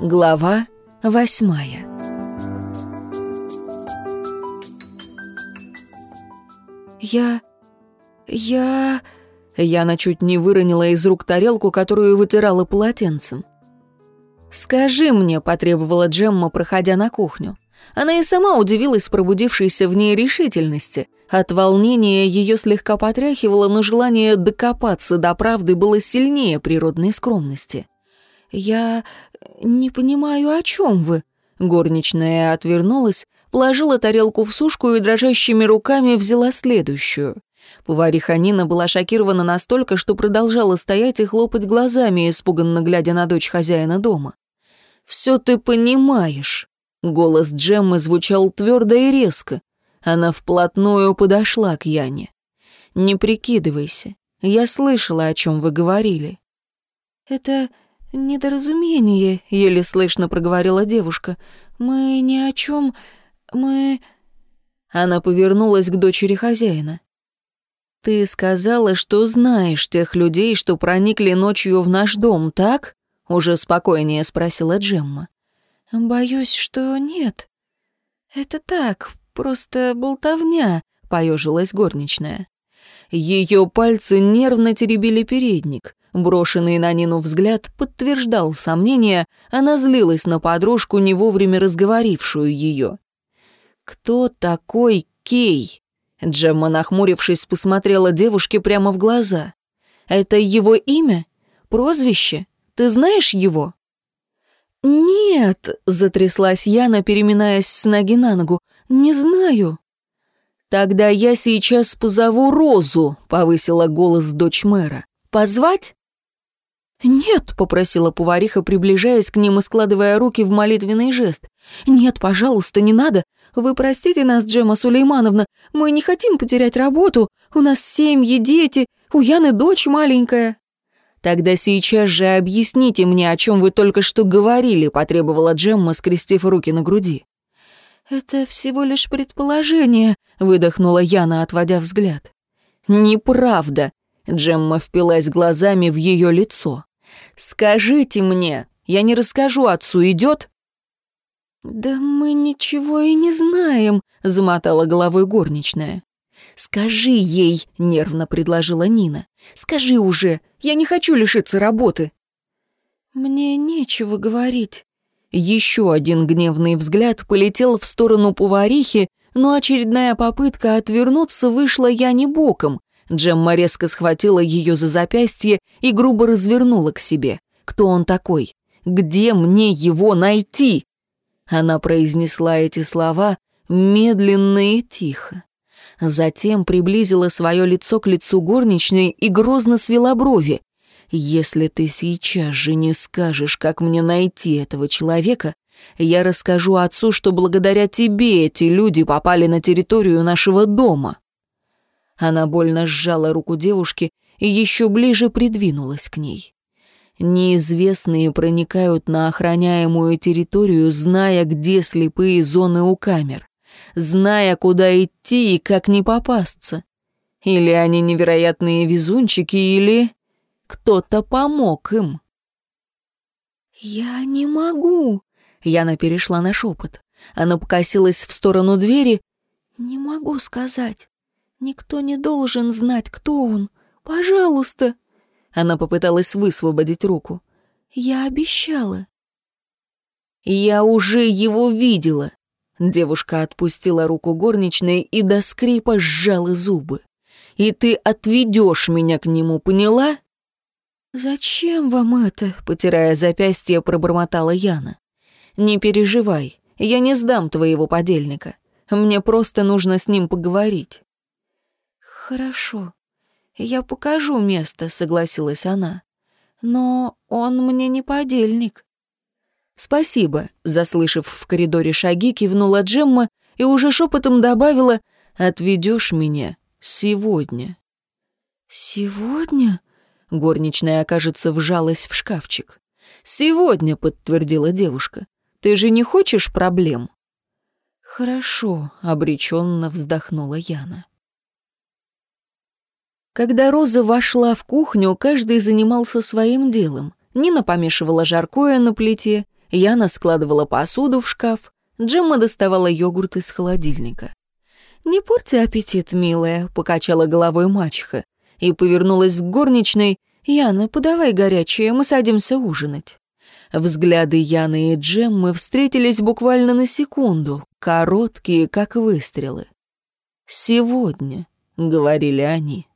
Глава восьмая «Я... я...» Яна чуть не выронила из рук тарелку, которую вытирала полотенцем. «Скажи мне», — потребовала Джемма, проходя на кухню. Она и сама удивилась пробудившейся в ней решительности. От волнения ее слегка потряхивало, но желание докопаться до правды было сильнее природной скромности. «Я не понимаю, о чем вы?» Горничная отвернулась, положила тарелку в сушку и дрожащими руками взяла следующую. Повариха Нина была шокирована настолько, что продолжала стоять и хлопать глазами, испуганно глядя на дочь хозяина дома. «Все ты понимаешь». Голос Джеммы звучал твердо и резко. Она вплотную подошла к Яне. «Не прикидывайся. Я слышала, о чем вы говорили». «Это недоразумение», — еле слышно проговорила девушка. «Мы ни о чем... Мы...» Она повернулась к дочери хозяина. «Ты сказала, что знаешь тех людей, что проникли ночью в наш дом, так?» Уже спокойнее спросила Джемма. «Боюсь, что нет. Это так, просто болтовня», — поежилась горничная. Ее пальцы нервно теребили передник. Брошенный на Нину взгляд подтверждал сомнения, она злилась на подружку, не вовремя разговорившую ее. «Кто такой Кей?» Джемма, нахмурившись, посмотрела девушке прямо в глаза. «Это его имя? Прозвище? Ты знаешь его?» «Нет», — затряслась Яна, переминаясь с ноги на ногу, — «не знаю». «Тогда я сейчас позову Розу», — повысила голос дочь мэра. «Позвать?» «Нет», — попросила повариха, приближаясь к ним и складывая руки в молитвенный жест. «Нет, пожалуйста, не надо. Вы простите нас, Джема Сулеймановна, мы не хотим потерять работу. У нас семьи, дети, у Яны дочь маленькая». «Тогда сейчас же объясните мне, о чем вы только что говорили», — потребовала Джемма, скрестив руки на груди. «Это всего лишь предположение», — выдохнула Яна, отводя взгляд. «Неправда», — Джемма впилась глазами в ее лицо. «Скажите мне, я не расскажу отцу, идет?» «Да мы ничего и не знаем», — замотала головой горничная. «Скажи ей», — нервно предложила Нина. «Скажи уже, я не хочу лишиться работы». «Мне нечего говорить». Еще один гневный взгляд полетел в сторону поварихи, но очередная попытка отвернуться вышла я не боком. Джемма резко схватила ее за запястье и грубо развернула к себе. «Кто он такой? Где мне его найти?» Она произнесла эти слова медленно и тихо. Затем приблизила свое лицо к лицу горничной и грозно свела брови. «Если ты сейчас же не скажешь, как мне найти этого человека, я расскажу отцу, что благодаря тебе эти люди попали на территорию нашего дома». Она больно сжала руку девушки и еще ближе придвинулась к ней. Неизвестные проникают на охраняемую территорию, зная, где слепые зоны у камер, зная, куда идти и как не попасться. Или они невероятные везунчики, или кто-то помог им. «Я не могу», — Яна перешла на шепот. Она покосилась в сторону двери. «Не могу сказать. Никто не должен знать, кто он. Пожалуйста!» Она попыталась высвободить руку. «Я обещала». «Я уже его видела». Девушка отпустила руку горничной и до скрипа сжала зубы. «И ты отведешь меня к нему, поняла?» «Зачем вам это?» — потирая запястье, пробормотала Яна. «Не переживай, я не сдам твоего подельника. Мне просто нужно с ним поговорить». «Хорошо, я покажу место», — согласилась она. «Но он мне не подельник». «Спасибо», — заслышав в коридоре шаги, кивнула Джемма и уже шепотом добавила «Отведешь меня сегодня». «Сегодня?» — горничная, окажется, вжалась в шкафчик. «Сегодня», — подтвердила девушка. «Ты же не хочешь проблем?» «Хорошо», — обреченно вздохнула Яна. Когда Роза вошла в кухню, каждый занимался своим делом. Нина помешивала жаркое на плите, Яна складывала посуду в шкаф, Джемма доставала йогурт из холодильника. «Не порти аппетит, милая», — покачала головой мачеха и повернулась к горничной. «Яна, подавай горячее, мы садимся ужинать». Взгляды Яны и Джеммы встретились буквально на секунду, короткие, как выстрелы. «Сегодня», — говорили они.